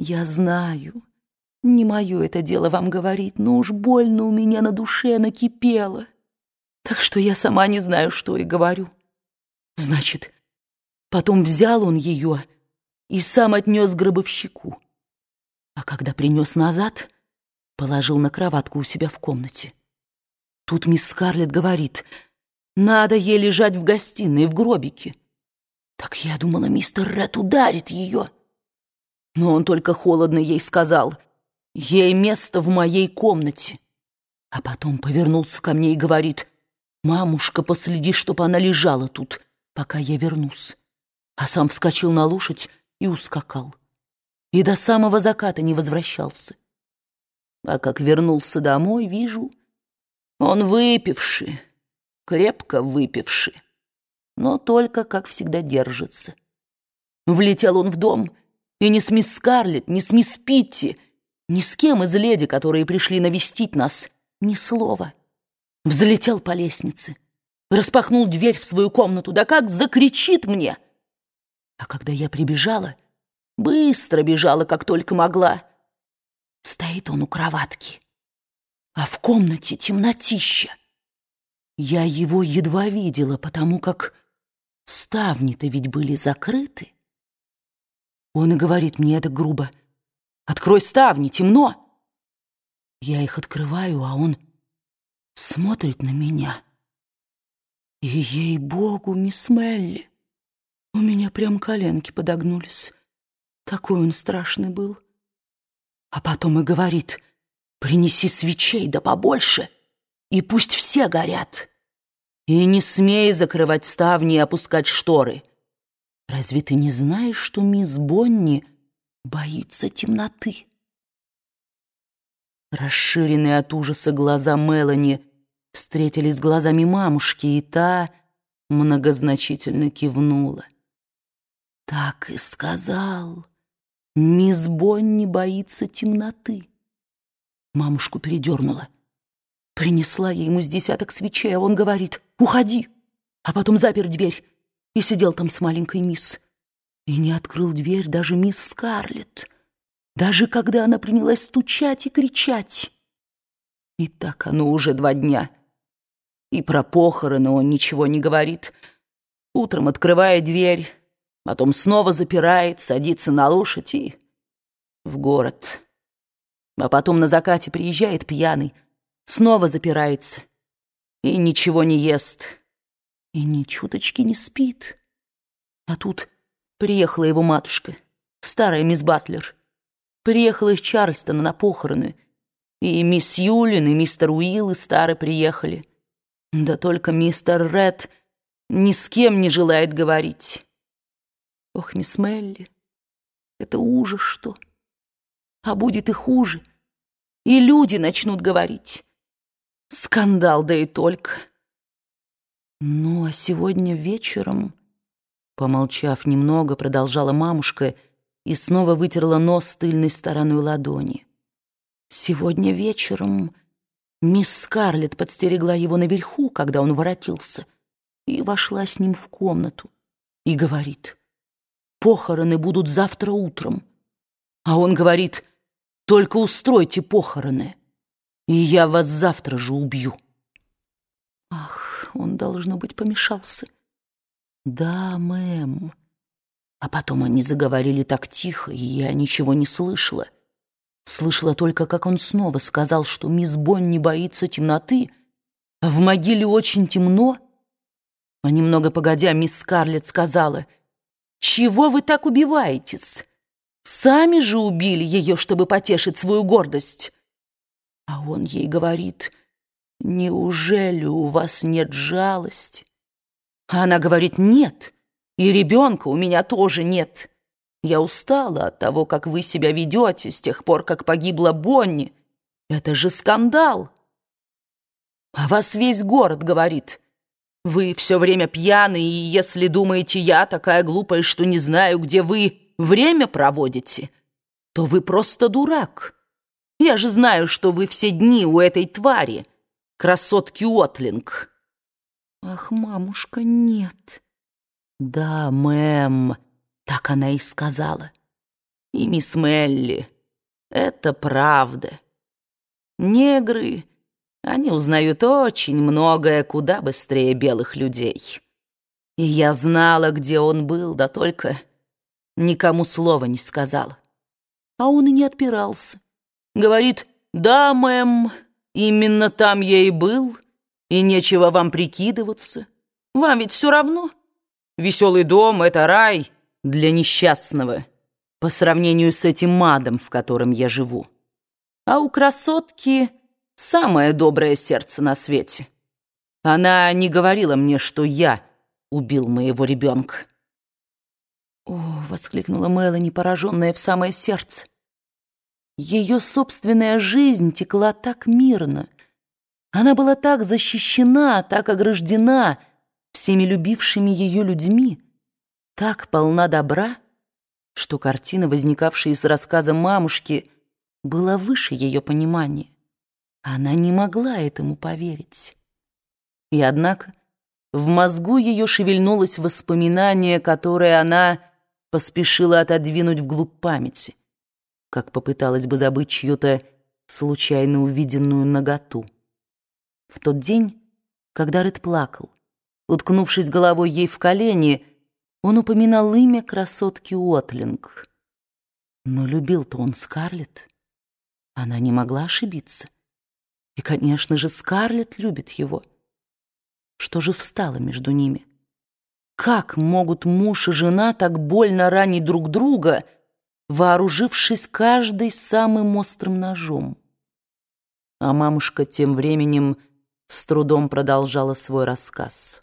Я знаю, не мое это дело вам говорить, но уж больно у меня на душе накипело. Так что я сама не знаю, что и говорю. Значит, потом взял он ее и сам отнес гробовщику. А когда принес назад, положил на кроватку у себя в комнате. Тут мисс Скарлетт говорит, надо ей лежать в гостиной, в гробике. Так я думала, мистер Ред ударит ее. Но он только холодно ей сказал, ей место в моей комнате. А потом повернулся ко мне и говорит, мамушка, последи, чтобы она лежала тут, пока я вернусь. А сам вскочил на лошадь и ускакал. И до самого заката не возвращался. А как вернулся домой, вижу, он выпивший, крепко выпивший, но только, как всегда, держится. Влетел он в дом, и ни с мисс Скарлетт, ни с мисс Питти, ни с кем из леди, которые пришли навестить нас, ни слова. Взлетел по лестнице, распахнул дверь в свою комнату, да как закричит мне. А когда я прибежала, быстро бежала, как только могла, Стоит он у кроватки, а в комнате темнотища. Я его едва видела, потому как ставни-то ведь были закрыты. Он и говорит мне это грубо. «Открой ставни, темно!» Я их открываю, а он смотрит на меня. И, ей-богу, мисс Мелли, у меня прям коленки подогнулись. Такой он страшный был. А потом и говорит, принеси свечей да побольше, и пусть все горят. И не смей закрывать ставни и опускать шторы. Разве ты не знаешь, что мисс Бонни боится темноты? Расширенные от ужаса глаза Мелани встретились с глазами мамушки, и та многозначительно кивнула. Так и сказал. Мисс Бонни боится темноты. Мамушку передернула. Принесла я ему с десяток свечей, а он говорит «Уходи!» А потом запер дверь и сидел там с маленькой мисс. И не открыл дверь даже мисс Скарлетт, даже когда она принялась стучать и кричать. И так оно уже два дня. И про похороны он ничего не говорит. Утром открывая дверь, потом снова запирает, садится на лошадь и в город. А потом на закате приезжает пьяный, снова запирается и ничего не ест, и ни чуточки не спит. А тут приехала его матушка, старая мисс Батлер. Приехала из Чарльстона на похороны, и мисс Юлин, и мистер Уилл и старый приехали. Да только мистер Ред ни с кем не желает говорить. Ох, мисс Мелли, это ужас что. А будет и хуже. И люди начнут говорить. Скандал, да и только. Ну, а сегодня вечером, помолчав немного, продолжала мамушка и снова вытерла нос тыльной стороной ладони. Сегодня вечером мисс Скарлетт подстерегла его наверху, когда он воротился, и вошла с ним в комнату и говорит — похороны будут завтра утром. А он говорит, только устройте похороны, и я вас завтра же убью. Ах, он, должно быть, помешался. Да, мэм. А потом они заговорили так тихо, и я ничего не слышала. Слышала только, как он снова сказал, что мисс Бонни боится темноты, а в могиле очень темно. А немного погодя, мисс Скарлетт сказала — чего вы так убиваетесь? Сами же убили ее, чтобы потешить свою гордость. А он ей говорит, неужели у вас нет жалости? Она говорит, нет, и ребенка у меня тоже нет. Я устала от того, как вы себя ведете с тех пор, как погибла Бонни. Это же скандал. А вас весь город говорит — вы все время пьяны, и если думаете, я такая глупая, что не знаю, где вы время проводите, то вы просто дурак. Я же знаю, что вы все дни у этой твари, красотки Отлинг. Ах, мамушка, нет. Да, мэм, так она и сказала. и мисс Мелли. Это правда. Негры, они узнают очень многое куда быстрее белых людей. И я знала, где он был, да только никому слова не сказала. А он и не отпирался. Говорит, да, мэм, именно там я и был, и нечего вам прикидываться. Вам ведь все равно. Веселый дом — это рай для несчастного по сравнению с этим адом, в котором я живу. А у красотки самое доброе сердце на свете. Она не говорила мне, что я убил моего ребенка. «О!» — воскликнула Мелани, пораженная в самое сердце. Ее собственная жизнь текла так мирно. Она была так защищена, так ограждена всеми любившими ее людьми, так полна добра, что картина, возникавшая из рассказа мамушки, была выше ее понимания. Она не могла этому поверить. И однако в мозгу ее шевельнулось воспоминание, которое она поспешила отодвинуть вглубь памяти, как попыталась бы забыть чью-то случайно увиденную наготу. В тот день, когда Ред плакал, уткнувшись головой ей в колени, он упоминал имя красотки Уотлинг. Но любил-то он Скарлетт. Она не могла ошибиться. И, конечно же, Скарлетт любит его. Что же встало между ними? Как могут муж и жена так больно ранить друг друга, вооружившись каждый самым острым ножом? А мамушка тем временем с трудом продолжала свой рассказ.